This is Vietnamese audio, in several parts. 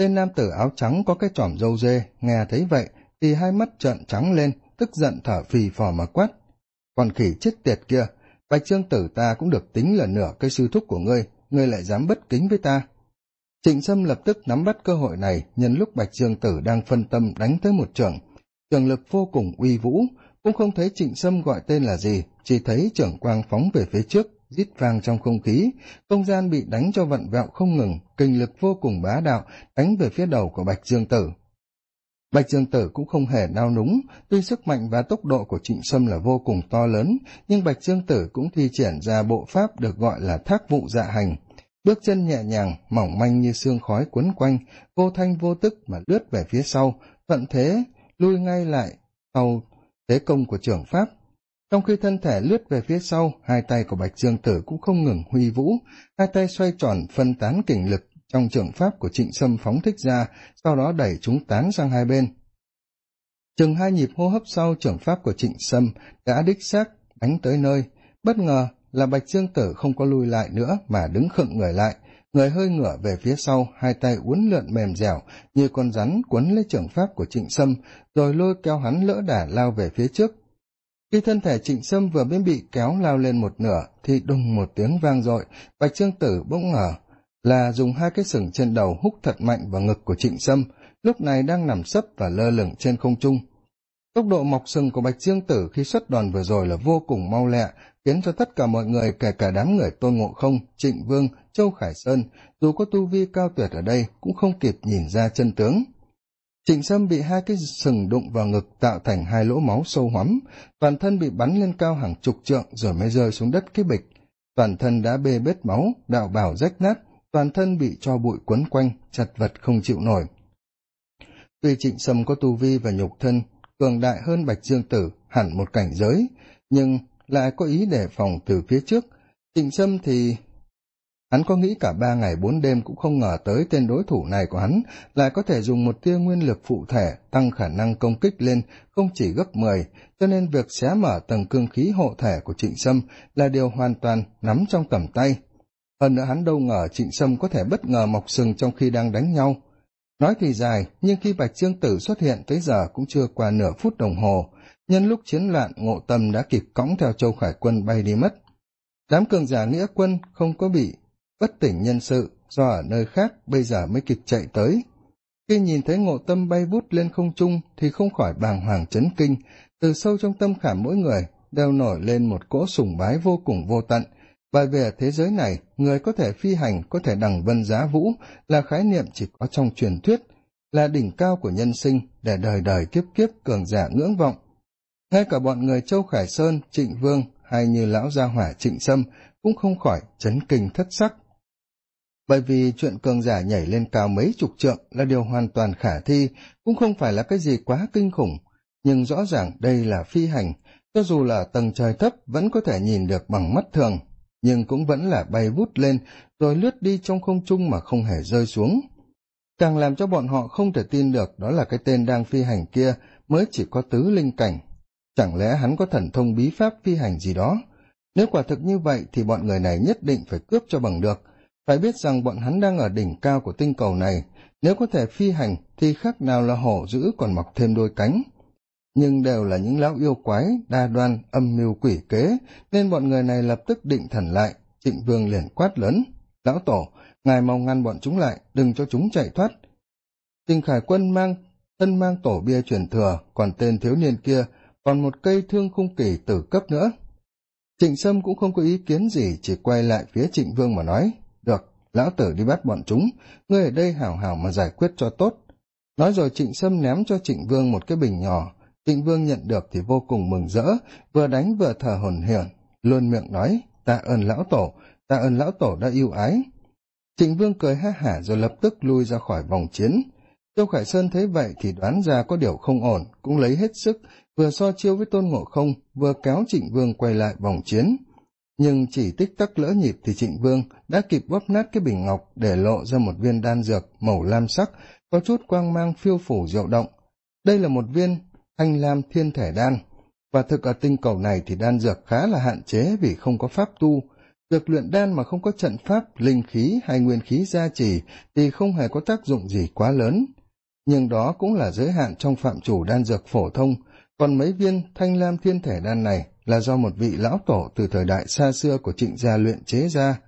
tên nam tử áo trắng có cái trỏm râu dê, nghe thấy vậy thì hai mắt trợn trắng lên, tức giận thở phì phò mà quát. Còn khỉ chết tiệt kia, bạch trương tử ta cũng được tính là nửa cây sư thúc của ngươi ngươi lại dám bất kính với ta. Trịnh sâm lập tức nắm bắt cơ hội này, nhân lúc bạch trương tử đang phân tâm đánh tới một trưởng trường lực vô cùng uy vũ, cũng không thấy trịnh sâm gọi tên là gì, chỉ thấy trưởng quang phóng về phía trước rít vang trong không khí. Không gian bị đánh cho vặn vẹo không ngừng, kinh lực vô cùng bá đạo, đánh về phía đầu của bạch dương tử. Bạch dương tử cũng không hề nao núng, tuy sức mạnh và tốc độ của trịnh sâm là vô cùng to lớn, nhưng bạch dương tử cũng thi triển ra bộ pháp được gọi là thác vụ dạ hành. Bước chân nhẹ nhàng, mỏng manh như xương khói quấn quanh, vô thanh vô tức mà lướt về phía sau, thuận thế, lui ngay lại sau thế công của trưởng pháp trong khi thân thể lướt về phía sau, hai tay của bạch dương tử cũng không ngừng huy vũ. Hai tay xoay tròn, phân tán kình lực trong trường pháp của trịnh sâm phóng thích ra, sau đó đẩy chúng tán sang hai bên. Chừng hai nhịp hô hấp sau trưởng pháp của trịnh sâm đã đích xác đánh tới nơi. Bất ngờ là bạch dương tử không có lui lại nữa mà đứng khựng người lại. Người hơi ngửa về phía sau, hai tay uốn lượn mềm dẻo như con rắn quấn lấy trưởng pháp của trịnh sâm, rồi lôi kéo hắn lỡ đả lao về phía trước khi thân thể trịnh sâm vừa mới bị kéo lao lên một nửa thì đùng một tiếng vang dội, bạch trương tử bỗng ngờ là dùng hai cái sừng trên đầu húc thật mạnh vào ngực của trịnh sâm, lúc này đang nằm sấp và lơ lửng trên không trung. Tốc độ mọc sừng của bạch dương tử khi xuất đòn vừa rồi là vô cùng mau lẹ, khiến cho tất cả mọi người, kể cả đám người tôn ngộ không, trịnh vương, châu khải sơn, dù có tu vi cao tuyệt ở đây cũng không kịp nhìn ra chân tướng trịnh sâm bị hai cái sừng đụng vào ngực tạo thành hai lỗ máu sâu hoắm. Toàn thân bị bắn lên cao hàng chục trượng rồi mới rơi xuống đất cái bịch. Toàn thân đã bê bết máu, đạo bảo rách nát. Toàn thân bị cho bụi quấn quanh, chật vật không chịu nổi. Tuy trịnh sâm có tu vi và nhục thân, cường đại hơn bạch dương tử hẳn một cảnh giới, nhưng lại có ý đề phòng từ phía trước. Trịnh sâm thì hắn có nghĩ cả ba ngày bốn đêm cũng không ngờ tới tên đối thủ này của hắn lại có thể dùng một tia nguyên lực phụ thể tăng khả năng công kích lên không chỉ gấp mười, cho nên việc xé mở tầng cương khí hộ thể của trịnh sâm là điều hoàn toàn nắm trong tầm tay. Hơn nữa hắn đâu ngờ trịnh sâm có thể bất ngờ mọc sừng trong khi đang đánh nhau. Nói thì dài, nhưng khi bạch trương tử xuất hiện tới giờ cũng chưa qua nửa phút đồng hồ, nhân lúc chiến loạn ngộ tâm đã kịp cõng theo châu khải quân bay đi mất. Đám cường giả nghĩa quân không có bị bất tỉnh nhân sự, do ở nơi khác bây giờ mới kịp chạy tới. Khi nhìn thấy ngộ tâm bay vút lên không trung thì không khỏi bàng hoàng chấn kinh. Từ sâu trong tâm khảm mỗi người đều nổi lên một cỗ sùng bái vô cùng vô tận. Bởi vì ở thế giới này, người có thể phi hành, có thể đằng vân giá vũ là khái niệm chỉ có trong truyền thuyết, là đỉnh cao của nhân sinh để đời đời kiếp kiếp cường giả ngưỡng vọng. Ngay cả bọn người châu khải sơn, trịnh vương hay như lão gia hỏa trịnh sâm cũng không khỏi chấn kinh thất sắc bởi vì chuyện cường giả nhảy lên cao mấy chục trượng là điều hoàn toàn khả thi, cũng không phải là cái gì quá kinh khủng. Nhưng rõ ràng đây là phi hành, cho dù là tầng trời thấp vẫn có thể nhìn được bằng mắt thường, nhưng cũng vẫn là bay vút lên rồi lướt đi trong không trung mà không hề rơi xuống. Càng làm cho bọn họ không thể tin được đó là cái tên đang phi hành kia mới chỉ có tứ linh cảnh. Chẳng lẽ hắn có thần thông bí pháp phi hành gì đó? Nếu quả thực như vậy thì bọn người này nhất định phải cướp cho bằng được phải biết rằng bọn hắn đang ở đỉnh cao của tinh cầu này. Nếu có thể phi hành, thì khác nào là hổ dữ còn mọc thêm đôi cánh. Nhưng đều là những lão yêu quái, đa đoan, âm mưu quỷ kế, nên bọn người này lập tức định thần lại, trịnh vương liền quát lớn, lão tổ, ngài mau ngăn bọn chúng lại, đừng cho chúng chạy thoát. Tình khải quân mang, thân mang tổ bia truyền thừa, còn tên thiếu niên kia, còn một cây thương khung kỳ tử cấp nữa. Trịnh sâm cũng không có ý kiến gì, chỉ quay lại phía trịnh vương mà nói lão tử đi bắt bọn chúng, ngươi ở đây hảo hảo mà giải quyết cho tốt. Nói rồi trịnh sâm ném cho trịnh vương một cái bình nhỏ. Trịnh vương nhận được thì vô cùng mừng rỡ, vừa đánh vừa thở hổn hển, luôn miệng nói, tạ ơn lão tổ, tạ ơn lão tổ đã yêu ái. Trịnh vương cười ha hả rồi lập tức lui ra khỏi vòng chiến. Châu khải sơn thấy vậy thì đoán ra có điều không ổn, cũng lấy hết sức, vừa so chiêu với tôn ngộ không, vừa kéo trịnh vương quay lại vòng chiến nhưng chỉ tích tắc lỡ nhịp thì trịnh vương đã kịp bóp nát cái bình ngọc để lộ ra một viên đan dược màu lam sắc, có chút quang mang phiêu phủ diệu động. Đây là một viên thanh lam thiên thể đan, và thực ở tinh cầu này thì đan dược khá là hạn chế vì không có pháp tu. Dược luyện đan mà không có trận pháp, linh khí hay nguyên khí gia trì thì không hề có tác dụng gì quá lớn. Nhưng đó cũng là giới hạn trong phạm chủ đan dược phổ thông còn mấy viên thanh lam thiên thể đan này là do một vị lão tổ từ thời đại xa xưa của trịnh gia luyện chế ra.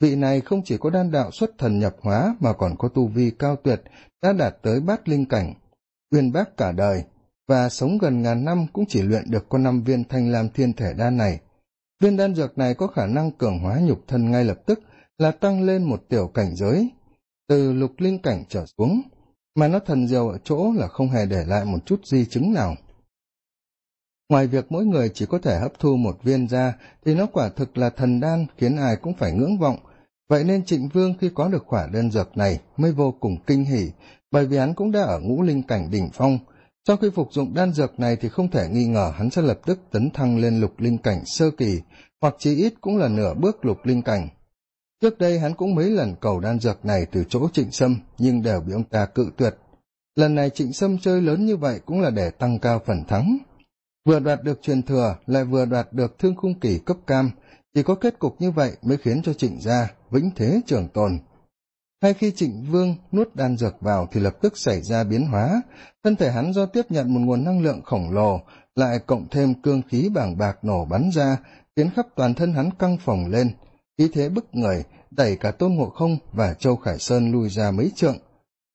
Vị này không chỉ có đan đạo xuất thần nhập hóa mà còn có tu vi cao tuyệt, đã đạt tới bát linh cảnh, uyên bác cả đời, và sống gần ngàn năm cũng chỉ luyện được có năm viên thanh lam thiên thể đan này. Viên đan dược này có khả năng cường hóa nhục thân ngay lập tức, là tăng lên một tiểu cảnh giới. Từ lục linh cảnh trở xuống, mà nó thần diều ở chỗ là không hề để lại một chút di chứng nào ngoài việc mỗi người chỉ có thể hấp thu một viên ra thì nó quả thực là thần đan khiến ai cũng phải ngưỡng vọng. Vậy nên trịnh vương khi có được khỏa đơn dược này mới vô cùng kinh hỉ, bởi vì hắn cũng đã ở ngũ linh cảnh đỉnh phong. Sau khi phục dụng đan dược này thì không thể nghi ngờ hắn sẽ lập tức tấn thăng lên lục linh cảnh sơ kỳ, hoặc chí ít cũng là nửa bước lục linh cảnh. Trước đây hắn cũng mấy lần cầu đan dược này từ chỗ trịnh sâm, nhưng đều bị ông ta cự tuyệt. Lần này trịnh sâm chơi lớn như vậy cũng là để tăng cao phần thắng vừa đoạt được truyền thừa, lại vừa đoạt được thương khung kỳ cấp cam, chỉ có kết cục như vậy mới khiến cho trịnh gia vĩnh thế trường tồn. Ngay khi trịnh vương nuốt đan dược vào thì lập tức xảy ra biến hóa. Thân thể hắn do tiếp nhận một nguồn năng lượng khổng lồ, lại cộng thêm cương khí bảng bạc nổ bắn ra, khiến khắp toàn thân hắn căng phồng lên. Khí thế bức người, đẩy cả tôn ngộ không và châu khải sơn lui ra mấy trượng.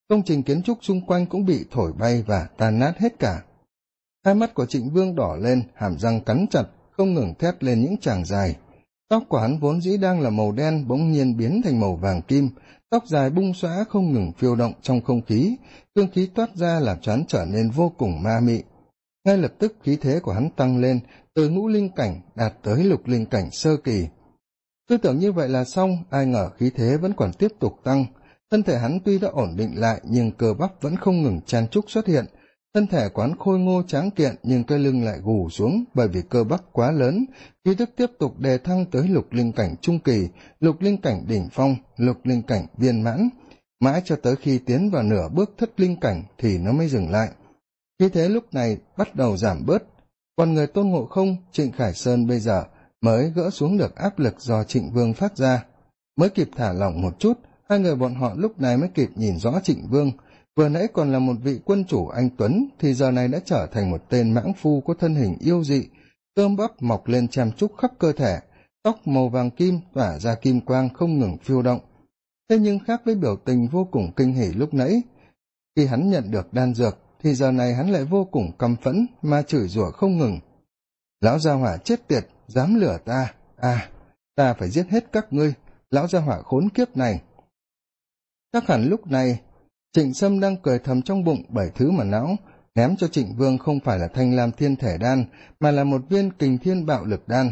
Công trình kiến trúc xung quanh cũng bị thổi bay và tan nát hết cả hai mắt của trịnh vương đỏ lên, hàm răng cắn chặt, không ngừng thét lên những tràng dài. Tóc của hắn vốn dĩ đang là màu đen bỗng nhiên biến thành màu vàng kim. Tóc dài bung xõa không ngừng phiêu động trong không khí. Cương khí toát ra làm cho hắn trở nên vô cùng ma mị. Ngay lập tức, khí thế của hắn tăng lên, từ ngũ linh cảnh đạt tới lục linh cảnh sơ kỳ. Tư tưởng như vậy là xong, ai ngờ khí thế vẫn còn tiếp tục tăng. Thân thể hắn tuy đã ổn định lại, nhưng cơ bắp vẫn không ngừng chan trúc xuất hiện thân thể quán khôi ngô tráng kiện nhưng cái lưng lại gù xuống bởi vì cơ bắp quá lớn. Khi tức tiếp tục đề thăng tới lục linh cảnh trung kỳ, lục linh cảnh đỉnh phong, lục linh cảnh viên mãn. Mãi cho tới khi tiến vào nửa bước thất linh cảnh thì nó mới dừng lại. Khí thế lúc này bắt đầu giảm bớt. Còn người tôn ngộ không, trịnh khải sơn bây giờ mới gỡ xuống được áp lực do trịnh vương phát ra. Mới kịp thả lỏng một chút, hai người bọn họ lúc này mới kịp nhìn rõ trịnh vương vừa nãy còn là một vị quân chủ anh tuấn, thì giờ này đã trở thành một tên mãng phu có thân hình yêu dị cơm bắp mọc lên chăm chúc khắp cơ thể, tóc màu vàng kim tỏa ra kim quang không ngừng phiêu động. Thế nhưng khác với biểu tình vô cùng kinh hỉ lúc nãy, khi hắn nhận được đan dược, thì giờ này hắn lại vô cùng căm phẫn mà chửi rủa không ngừng. Lão gia hỏa chết tiệt, dám lửa ta. À ta phải giết hết các ngươi. Lão gia hỏa khốn kiếp này. Chắc hẳn lúc này trịnh sâm đang cười thầm trong bụng bởi thứ mà não, ném cho trịnh vương không phải là thanh lam thiên thể đan, mà là một viên kình thiên bạo lực đan.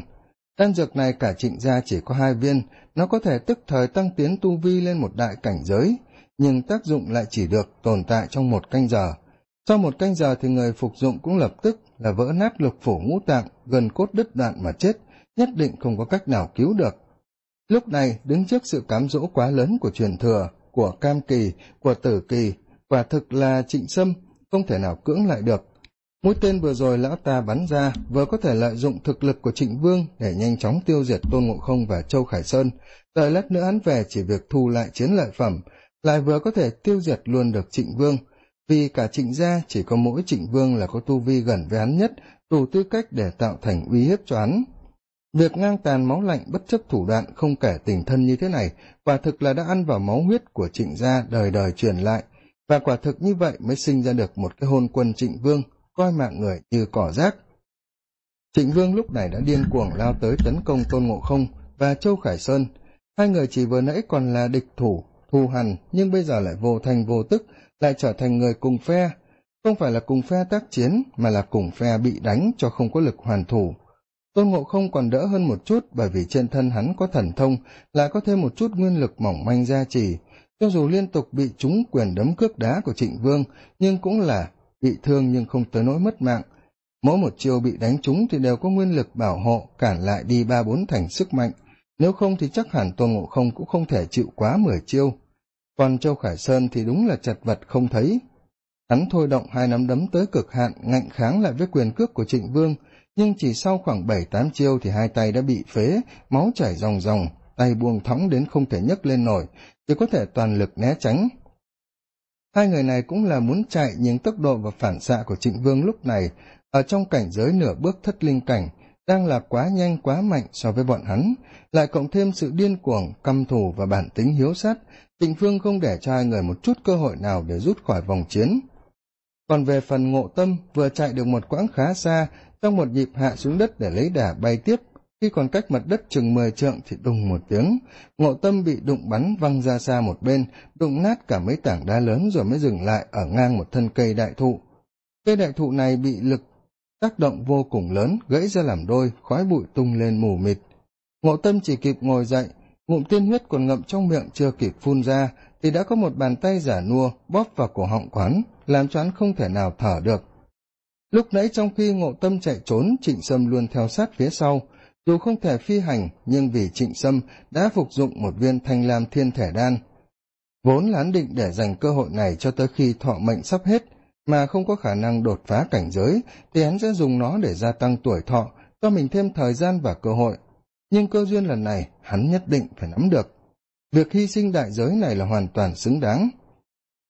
Đan dược này cả trịnh gia chỉ có hai viên, nó có thể tức thời tăng tiến tu vi lên một đại cảnh giới, nhưng tác dụng lại chỉ được tồn tại trong một canh giờ. Sau một canh giờ thì người phục dụng cũng lập tức là vỡ nát lục phủ ngũ tạng, gần cốt đứt đoạn mà chết, nhất định không có cách nào cứu được. Lúc này, đứng trước sự cám dỗ quá lớn của truyền thừa của cam kỳ, của tử kỳ quả thực là trịnh sâm không thể nào cưỡng lại được. Mũi tên vừa rồi lão ta bắn ra vừa có thể lợi dụng thực lực của trịnh vương để nhanh chóng tiêu diệt tôn ngộ không và châu khải sơn. Đợi lát nữa hắn về chỉ việc thu lại chiến lợi phẩm, lại vừa có thể tiêu diệt luôn được trịnh vương. Vì cả trịnh gia chỉ có mỗi trịnh vương là có tu vi gần với hắn nhất, đủ tư cách để tạo thành uy hiếp cho hắn việc ngang tàn máu lạnh bất chấp thủ đoạn không kể tình thân như thế này, quả thực là đã ăn vào máu huyết của trịnh gia đời đời truyền lại. Và quả thực như vậy mới sinh ra được một cái hôn quân trịnh vương, coi mạng người như cỏ rác. Trịnh vương lúc này đã điên cuồng lao tới tấn công tôn ngộ không và châu khải sơn. Hai người chỉ vừa nãy còn là địch thủ, thù hằn, nhưng bây giờ lại vô thành vô tức, lại trở thành người cùng phe. Không phải là cùng phe tác chiến, mà là cùng phe bị đánh cho không có lực hoàn thủ tôn ngộ không còn đỡ hơn một chút bởi vì trên thân hắn có thần thông lại có thêm một chút nguyên lực mỏng manh gia trì. Cho dù liên tục bị trúng quyền đấm cước đá của trịnh vương, nhưng cũng là bị thương nhưng không tới nỗi mất mạng. Mỗi một chiều bị đánh trúng thì đều có nguyên lực bảo hộ, cản lại đi ba bốn thành sức mạnh. Nếu không thì chắc hẳn tôn ngộ không cũng không thể chịu quá mười chiêu. Còn châu khải sơn thì đúng là chật vật không thấy. Hắn thôi động hai nắm đấm tới cực hạn, ngạnh kháng lại với quyền cước của trịnh vương nhưng chỉ sau khoảng bảy, tám chiêu thì hai tay đã bị phế, máu chảy ròng ròng, tay buông thõng đến không thể nhấc lên nổi, chỉ có thể toàn lực né tránh. Hai người này cũng là muốn chạy nhưng tốc độ và phản xạ của trịnh vương lúc này ở trong cảnh giới nửa bước thất linh cảnh đang là quá nhanh, quá mạnh so với bọn hắn, lại cộng thêm sự điên cuồng, căm thù và bản tính hiếu sát, trịnh Vương không để cho hai người một chút cơ hội nào để rút khỏi vòng chiến. Còn về phần ngộ tâm, vừa chạy được một quãng khá xa trong một nhịp hạ xuống đất để lấy đà bay tiếp, khi còn cách mặt đất chừng mười trượng thì đùng một tiếng, ngộ tâm bị đụng bắn văng ra xa một bên, đụng nát cả mấy tảng đá lớn rồi mới dừng lại ở ngang một thân cây đại thụ. Cây đại thụ này bị lực tác động vô cùng lớn, gãy ra làm đôi, khói bụi tung lên mù mịt. Ngộ tâm chỉ kịp ngồi dậy, ngụm tiên huyết còn ngậm trong miệng chưa kịp phun ra, thì đã có một bàn tay giả nua bóp vào cổ họng quán, làm cho hắn không thể nào thở được lúc nãy trong khi ngộ tâm chạy trốn, trịnh sâm luôn theo sát phía sau. Dù không thể phi hành, nhưng vì trịnh sâm đã phục dụng một viên thanh lam thiên thể đan. Vốn lán hắn định để dành cơ hội này cho tới khi thọ mệnh sắp hết, mà không có khả năng đột phá cảnh giới, thì hắn sẽ dùng nó để gia tăng tuổi thọ, cho mình thêm thời gian và cơ hội. Nhưng cơ duyên lần này, hắn nhất định phải nắm được. Việc hy sinh đại giới này là hoàn toàn xứng đáng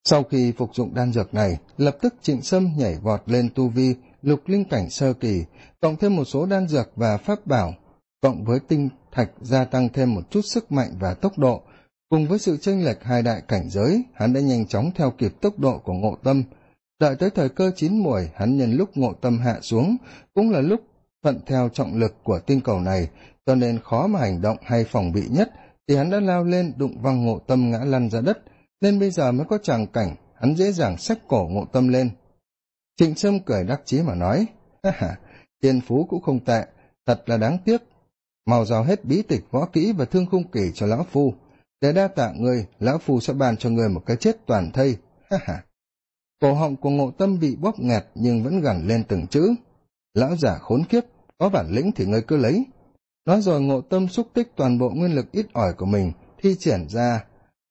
sau khi phục dụng đan dược này, lập tức trịnh sâm nhảy vọt lên tu vi, lục linh cảnh sơ kỳ, cộng thêm một số đan dược và pháp bảo, cộng với tinh thạch gia tăng thêm một chút sức mạnh và tốc độ. Cùng với sự chênh lệch hai đại cảnh giới, hắn đã nhanh chóng theo kịp tốc độ của ngộ tâm. Đợi tới thời cơ chín muồi, hắn nhân lúc ngộ tâm hạ xuống, cũng là lúc thuận theo trọng lực của tinh cầu này, cho nên khó mà hành động hay phòng bị nhất, thì hắn đã lao lên đụng văng ngộ tâm ngã lăn ra đất nên bây giờ mới có tràng cảnh, hắn dễ dàng xách cổ ngộ tâm lên. Trịnh sâm cười đắc chí mà nói, ha ha, thiên phú cũng không tệ, thật là đáng tiếc. Mau giao hết bí tịch võ kỹ và thương khung kỷ cho lão phu. Để đa tạ ngươi, lão phu sẽ ban cho ngươi một cái chết toàn thây. Ha ha. Cổ họng của ngộ tâm bị bóp nghẹt nhưng vẫn gằn lên từng chữ. Lão giả khốn kiếp, có bản lĩnh thì ngươi cứ lấy. Nói rồi ngộ tâm xúc tích toàn bộ nguyên lực ít ỏi của mình, thi triển ra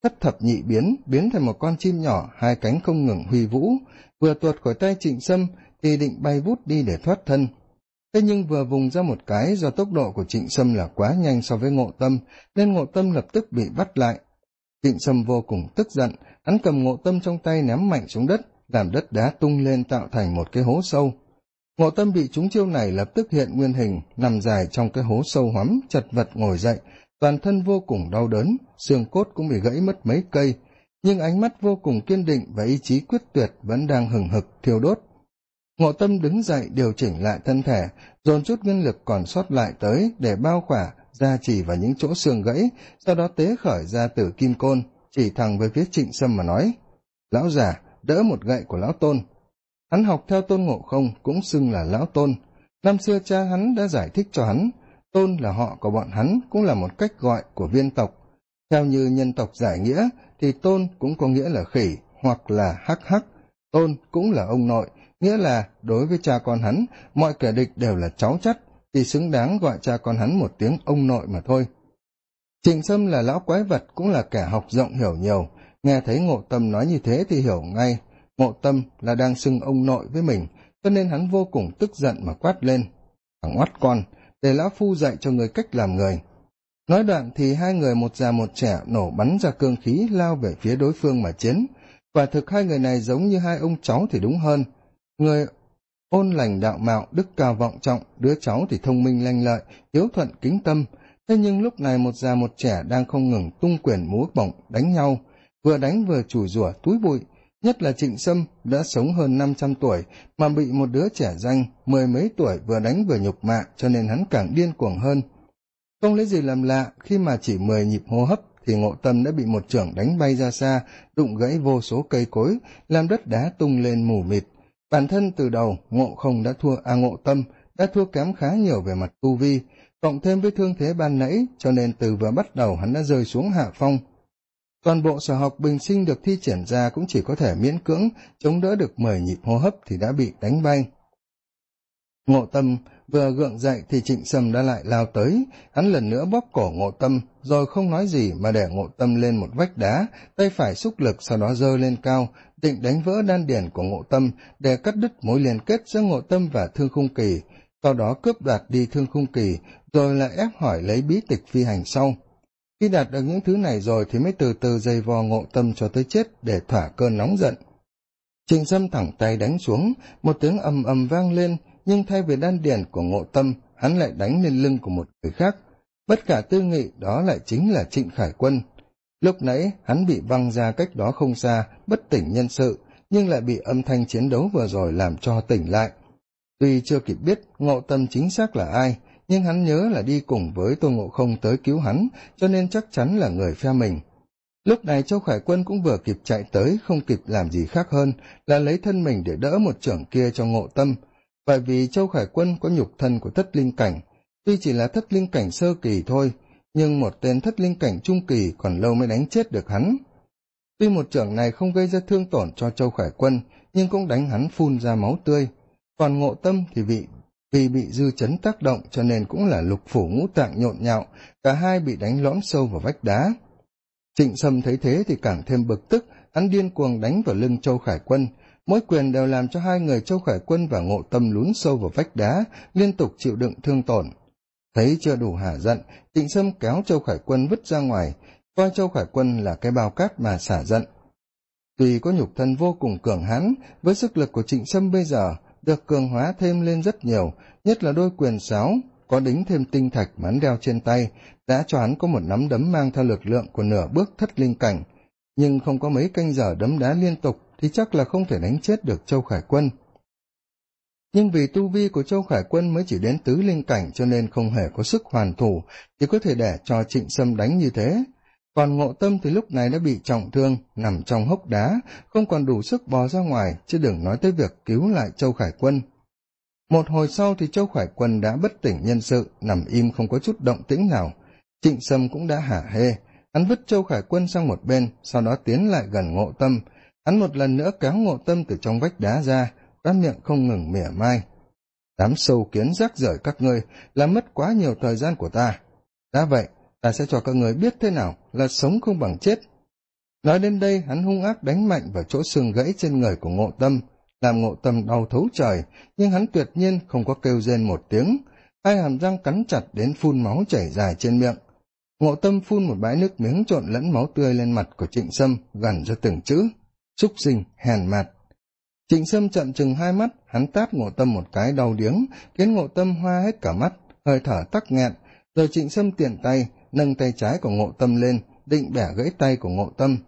thất thập nhị biến biến thành một con chim nhỏ, hai cánh không ngừng huy vũ. Vừa tuột khỏi tay trịnh sâm thì định bay vút đi để thoát thân. Thế nhưng vừa vùng ra một cái do tốc độ của trịnh sâm là quá nhanh so với ngộ tâm, nên ngộ tâm lập tức bị bắt lại. Trịnh sâm vô cùng tức giận, hắn cầm ngộ tâm trong tay ném mạnh xuống đất, làm đất đá tung lên tạo thành một cái hố sâu. Ngộ tâm bị trúng chiêu này lập tức hiện nguyên hình, nằm dài trong cái hố sâu hoắm, chật vật ngồi dậy toàn thân vô cùng đau đớn, xương cốt cũng bị gãy mất mấy cây, nhưng ánh mắt vô cùng kiên định và ý chí quyết tuyệt vẫn đang hừng hực, thiêu đốt. Ngộ tâm đứng dậy điều chỉnh lại thân thể, dồn chút nguyên lực còn sót lại tới để bao khỏa, gia trì vào những chỗ xương gãy, sau đó tế khởi ra từ kim côn, chỉ thẳng về phía trịnh sâm mà nói, lão già, đỡ một gậy của lão tôn. Hắn học theo tôn ngộ không cũng xưng là lão tôn. Năm xưa cha hắn đã giải thích cho hắn tôn là họ của bọn hắn cũng là một cách gọi của viên tộc. Theo như nhân tộc giải nghĩa, thì tôn cũng có nghĩa là khỉ hoặc là hắc hắc. Tôn cũng là ông nội, nghĩa là đối với cha con hắn, mọi kẻ địch đều là cháu chắt thì xứng đáng gọi cha con hắn một tiếng ông nội mà thôi. Trịnh sâm là lão quái vật cũng là kẻ học rộng hiểu nhiều. Nghe thấy ngộ tâm nói như thế thì hiểu ngay. Ngộ tâm là đang xưng ông nội với mình, cho nên hắn vô cùng tức giận mà quát lên. Thằng oắt con để lão phu dạy cho người cách làm người. Nói đoạn thì hai người một già một trẻ nổ bắn ra cương khí lao về phía đối phương mà chiến. Quả thực hai người này giống như hai ông cháu thì đúng hơn. Người ôn lành đạo mạo, đức cao vọng trọng, đứa cháu thì thông minh lanh lợi, hiếu thuận kính tâm. Thế nhưng lúc này một già một trẻ đang không ngừng tung quyền múa bổng đánh nhau. Vừa đánh vừa chùi rủa, túi bụi nhất là trịnh sâm đã sống hơn năm trăm tuổi mà bị một đứa trẻ danh mười mấy tuổi vừa đánh vừa nhục mạ cho nên hắn càng điên cuồng hơn. Không lấy gì làm lạ khi mà chỉ mười nhịp hô hấp thì ngộ tâm đã bị một trưởng đánh bay ra xa đụng gãy vô số cây cối làm đất đá tung lên mù mịt. Bản thân từ đầu ngộ không đã thua a à, ngộ tâm đã thua kém khá nhiều về mặt tu vi cộng thêm với thương thế ban nãy cho nên từ vừa bắt đầu hắn đã rơi xuống hạ phong toàn bộ sở học bình sinh được thi triển ra cũng chỉ có thể miễn cưỡng chống đỡ được mười nhịp hô hấp thì đã bị đánh bay. Ngộ tâm vừa gượng dậy thì trịnh sâm đã lại lao tới. Hắn lần nữa bóp cổ ngộ tâm, rồi không nói gì mà để ngộ tâm lên một vách đá, tay phải xúc lực sau đó giơ lên cao, định đánh vỡ đan điển của ngộ tâm để cắt đứt mối liên kết giữa ngộ tâm và thương khung kỳ, sau đó cướp đoạt đi thương khung kỳ, rồi lại ép hỏi lấy bí tịch phi hành sau khi đạt được những thứ này rồi thì mới từ từ dây vò ngộ tâm cho tới chết để thỏa cơn nóng giận. Trịnh sâm thẳng tay đánh xuống, một tiếng ầm ầm vang lên, nhưng thay vì đan điền của ngộ tâm, hắn lại đánh lên lưng của một người khác. Bất cả tư nghị, đó lại chính là trịnh khải quân. Lúc nãy, hắn bị văng ra cách đó không xa, bất tỉnh nhân sự, nhưng lại bị âm thanh chiến đấu vừa rồi làm cho tỉnh lại. Tuy chưa kịp biết ngộ tâm chính xác là ai nhưng hắn nhớ là đi cùng với tôn ngộ không tới cứu hắn, cho nên chắc chắn là người phe mình. Lúc này châu khải quân cũng vừa kịp chạy tới, không kịp làm gì khác hơn là lấy thân mình để đỡ một trưởng kia cho ngộ tâm. Bởi vì châu khải quân có nhục thân của thất linh cảnh, tuy chỉ là thất linh cảnh sơ kỳ thôi, nhưng một tên thất linh cảnh trung kỳ còn lâu mới đánh chết được hắn. Tuy một trưởng này không gây ra thương tổn cho châu khải quân, nhưng cũng đánh hắn phun ra máu tươi. Còn ngộ tâm thì bị vì bị dư chấn tác động cho nên cũng là lục phủ ngũ tạng nhộn nhạo, cả hai bị đánh lõm sâu vào vách đá. Trịnh sâm thấy thế thì càng thêm bực tức, hắn điên cuồng đánh vào lưng châu khải quân. Mỗi quyền đều làm cho hai người châu khải quân và ngộ tâm lún sâu vào vách đá, liên tục chịu đựng thương tổn. Thấy chưa đủ hả giận, trịnh sâm kéo châu khải quân vứt ra ngoài. Coi châu khải quân là cái bao cát mà xả giận. Tuy có nhục thân vô cùng cường hãn, với sức lực của trịnh sâm bây giờ được cường hóa thêm lên rất nhiều, nhất là đôi quyền sáo có đính thêm tinh thạch mà hắn đeo trên tay, đã cho hắn có một nắm đấm mang theo lực lượng của nửa bước thất linh cảnh. Nhưng không có mấy canh giờ đấm đá liên tục thì chắc là không thể đánh chết được châu khải quân. Nhưng vì tu vi của châu khải quân mới chỉ đến tứ linh cảnh cho nên không hề có sức hoàn thủ thì có thể để cho trịnh sâm đánh như thế còn ngộ tâm thì lúc này đã bị trọng thương, nằm trong hốc đá, không còn đủ sức bò ra ngoài, chứ đừng nói tới việc cứu lại châu khải quân. Một hồi sau thì châu khải quân đã bất tỉnh nhân sự, nằm im không có chút động tĩnh nào. Trịnh sâm cũng đã hả hê. Hắn vứt châu khải quân sang một bên, sau đó tiến lại gần ngộ tâm. Hắn một lần nữa kéo ngộ tâm từ trong vách đá ra khóe miệng không ngừng mỉa mai. Đám sâu kiến rác rời các ngươi, làm mất quá nhiều thời gian của ta. Đã vậy ta sẽ cho các người biết thế nào là sống không bằng chết. Nói đến đây, hắn hung ác đánh mạnh vào chỗ xương gãy trên người của ngộ tâm, làm ngộ tâm đau thấu trời, nhưng hắn tuyệt nhiên không có kêu rên một tiếng. Hai hàm răng cắn chặt đến phun máu chảy dài trên miệng. Ngộ tâm phun một bãi nước miếng trộn lẫn máu tươi lên mặt của trịnh sâm gần ra từng chữ. Xúc sinh, hèn mặt trịnh sâm trận chừng hai mắt, hắn tát ngộ tâm một cái đau điếng, khiến ngộ tâm hoa hết cả mắt, hơi thở tắc nghẹn. Rồi trịnh sâm tiện tay nâng tay trái của ngộ tâm lên, định bẻ gãy tay của ngộ tâm.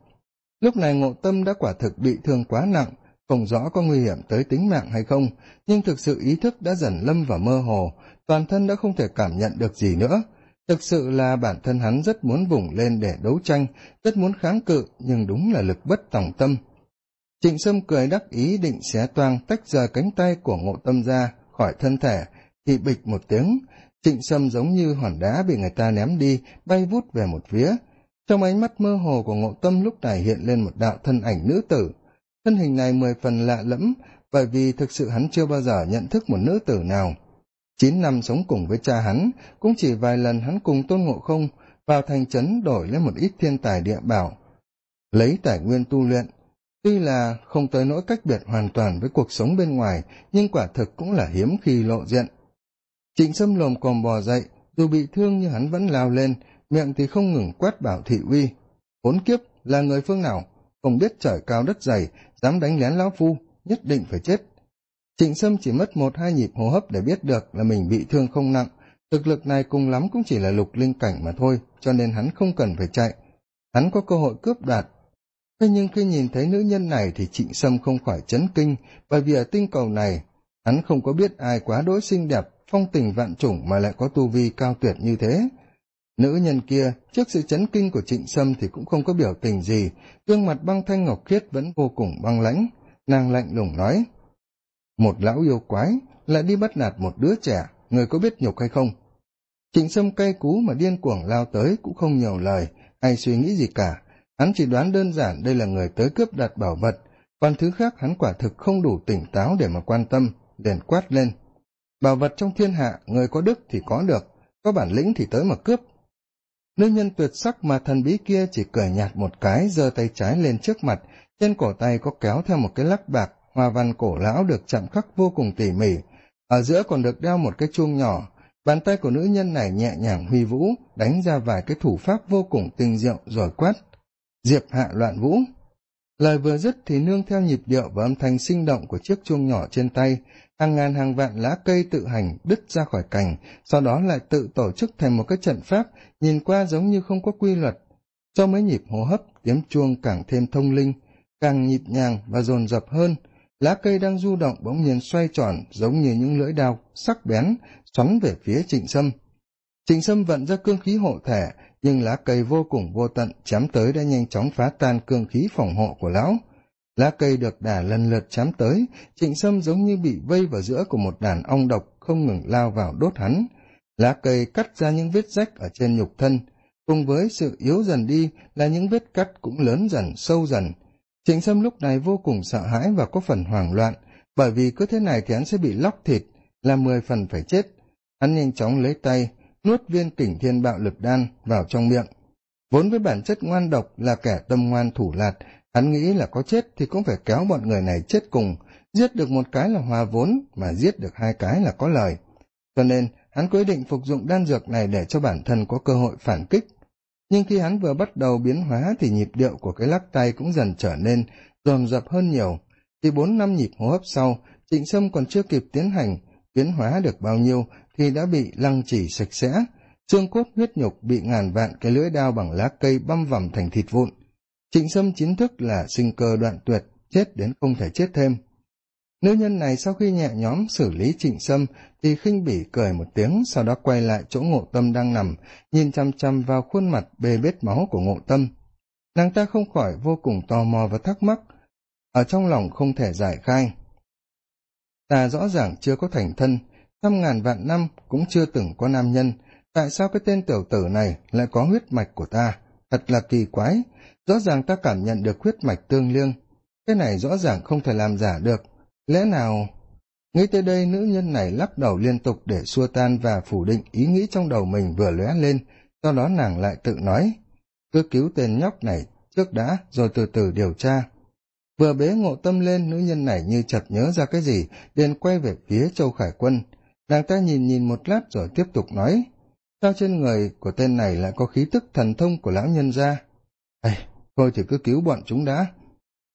Lúc này ngộ tâm đã quả thực bị thương quá nặng, không rõ có nguy hiểm tới tính mạng hay không, nhưng thực sự ý thức đã dần lâm vào mơ hồ, toàn thân đã không thể cảm nhận được gì nữa. Thực sự là bản thân hắn rất muốn vùng lên để đấu tranh, rất muốn kháng cự, nhưng đúng là lực bất tòng tâm. Trịnh sâm cười đắc ý định xé toang tách rời cánh tay của ngộ tâm ra khỏi thân thể, thì bịch một tiếng trịnh sâm giống như hòn đá bị người ta ném đi, bay vút về một phía. Trong ánh mắt mơ hồ của ngộ tâm lúc này hiện lên một đạo thân ảnh nữ tử. Thân hình này mười phần lạ lẫm, bởi vì thực sự hắn chưa bao giờ nhận thức một nữ tử nào. Chín năm sống cùng với cha hắn, cũng chỉ vài lần hắn cùng tôn ngộ không vào thành trấn đổi lấy một ít thiên tài địa bảo, lấy tài nguyên tu luyện. Tuy là không tới nỗi cách biệt hoàn toàn với cuộc sống bên ngoài, nhưng quả thực cũng là hiếm khi lộ diện trịnh sâm lồm còm bò dậy, dù bị thương nhưng hắn vẫn lao lên, miệng thì không ngừng quát bảo thị uy. Khốn kiếp, là người phương nào? Không biết trời cao đất dày, dám đánh lén lão phu, nhất định phải chết. Trịnh sâm chỉ mất một hai nhịp hô hấp để biết được là mình bị thương không nặng. Thực lực này cùng lắm cũng chỉ là lục linh cảnh mà thôi, cho nên hắn không cần phải chạy. Hắn có cơ hội cướp đoạt. Thế nhưng khi nhìn thấy nữ nhân này thì trịnh sâm không khỏi chấn kinh, bởi vì ở tinh cầu này, hắn không có biết ai quá đỗi xinh đẹp phong tình vạn chủng mà lại có tu vi cao tuyệt như thế. Nữ nhân kia, trước sự chấn kinh của trịnh sâm thì cũng không có biểu tình gì, gương mặt băng thanh ngọc khiết vẫn vô cùng băng lãnh. Nàng lạnh lùng nói, một lão yêu quái, lại đi bắt nạt một đứa trẻ, người có biết nhục hay không? Trịnh sâm cay cú mà điên cuồng lao tới cũng không nhiều lời, hay suy nghĩ gì cả. Hắn chỉ đoán đơn giản đây là người tới cướp đặt bảo vật, còn thứ khác hắn quả thực không đủ tỉnh táo để mà quan tâm, liền quát lên bảo vật trong thiên hạ, người có đức thì có được, có bản lĩnh thì tới mà cướp. Nữ nhân tuyệt sắc mà thần bí kia chỉ cười nhạt một cái, giơ tay trái lên trước mặt, trên cổ tay có kéo theo một cái lắc bạc, hoa văn cổ lão được chạm khắc vô cùng tỉ mỉ. Ở giữa còn được đeo một cái chuông nhỏ, bàn tay của nữ nhân này nhẹ nhàng huy vũ, đánh ra vài cái thủ pháp vô cùng tinh diệu rồi quát. Diệp hạ loạn vũ. Lời vừa dứt thì nương theo nhịp điệu và âm thanh sinh động của chiếc chuông nhỏ trên tay hàng ngàn hàng vạn lá cây tự hành đứt ra khỏi cành, sau đó lại tự tổ chức thành một cái trận pháp, nhìn qua giống như không có quy luật. Cho mấy nhịp hô hấp, tiếng chuông càng thêm thông linh, càng nhịp nhàng và dồn dập hơn. Lá cây đang du động bỗng nhiên xoay tròn, giống như những lưỡi đao sắc bén, xoắn về phía trịnh sâm. Trịnh sâm vận ra cương khí hộ thể, nhưng lá cây vô cùng vô tận chém tới đã nhanh chóng phá tan cương khí phòng hộ của lão lá cây được đà lần lượt chám tới, trịnh sâm giống như bị vây vào giữa của một đàn ong độc không ngừng lao vào đốt hắn. Lá cây cắt ra những vết rách ở trên nhục thân, cùng với sự yếu dần đi là những vết cắt cũng lớn dần, sâu dần. Trịnh sâm lúc này vô cùng sợ hãi và có phần hoảng loạn, bởi vì cứ thế này thì hắn sẽ bị lóc thịt, là mười phần phải chết. Hắn nhanh chóng lấy tay, nuốt viên kỉnh thiên bạo lực đan vào trong miệng. Vốn với bản chất ngoan độc là kẻ tâm ngoan thủ lạt hắn nghĩ là có chết thì cũng phải kéo bọn người này chết cùng. Giết được một cái là hòa vốn, mà giết được hai cái là có lời. Cho nên, hắn quyết định phục dụng đan dược này để cho bản thân có cơ hội phản kích. Nhưng khi hắn vừa bắt đầu biến hóa thì nhịp điệu của cái lắc tay cũng dần trở nên dồn dập hơn nhiều. Thì bốn năm nhịp hô hấp sau, trịnh sâm còn chưa kịp tiến hành biến hóa được bao nhiêu thì đã bị lăng chỉ sạch sẽ. Xương cốt huyết nhục bị ngàn vạn cái lưỡi đao bằng lá cây băm vằm thành thịt vụn trịnh sâm chính thức là sinh cơ đoạn tuyệt, chết đến không thể chết thêm. Nữ nhân này sau khi nhẹ nhóm xử lý trịnh sâm thì khinh bỉ cười một tiếng, sau đó quay lại chỗ ngộ tâm đang nằm, nhìn chăm chăm vào khuôn mặt bê bết máu của ngộ tâm. Nàng ta không khỏi vô cùng tò mò và thắc mắc, ở trong lòng không thể giải khai. Ta rõ ràng chưa có thành thân, trăm ngàn vạn năm cũng chưa từng có nam nhân, tại sao cái tên tiểu tử này lại có huyết mạch của ta? Thật là kỳ quái. Rõ ràng ta cảm nhận được huyết mạch tương liêng. Cái này rõ ràng không thể làm giả được. Lẽ nào? Nghĩ tới đây, nữ nhân này lắc đầu liên tục để xua tan và phủ định ý nghĩ trong đầu mình vừa lóe lên. Sau đó nàng lại tự nói, cứ cứu tên nhóc này trước đã, rồi từ từ điều tra. Vừa bế ngộ tâm lên, nữ nhân này như chợt nhớ ra cái gì, liền quay về phía châu khải quân. Nàng ta nhìn nhìn một lát rồi tiếp tục nói sao trên người của tên này lại có khí tức thần thông của lão nhân ra ây thôi thì cứ cứu bọn chúng đã.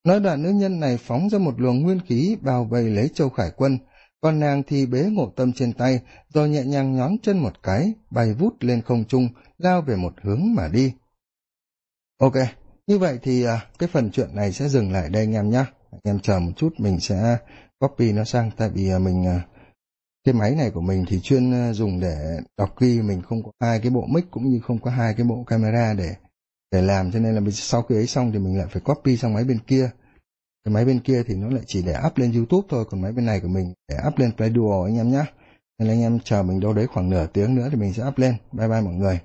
Nói đoạn nữ nhân này phóng ra một luồng nguyên khí bao vây lấy châu khải quân. Còn nàng thì bế ngộ tâm trên tay rồi nhẹ nhàng nhón chân một cái bay vút lên không trung lao về một hướng mà đi. Ok như vậy thì à, cái phần chuyện này sẽ dừng lại đây anh em nhé anh em chờ một chút mình sẽ copy nó sang tại vì à, mình à, cái máy này của mình thì chuyên ờ, dùng để đọc ghi, mình không có hai cái bộ mic cũng như không có hai cái bộ camera để để làm, cho nên là sau khi ấy xong thì mình lại phải copy sang máy bên kia. Cái máy bên kia thì nó lại chỉ để up lên youtube thôi, còn máy bên này của mình để up lên play duo anh em nhé nên là anh em chờ mình đâu đấy khoảng nửa tiếng nữa thì mình sẽ up lên. Bye bye mọi người.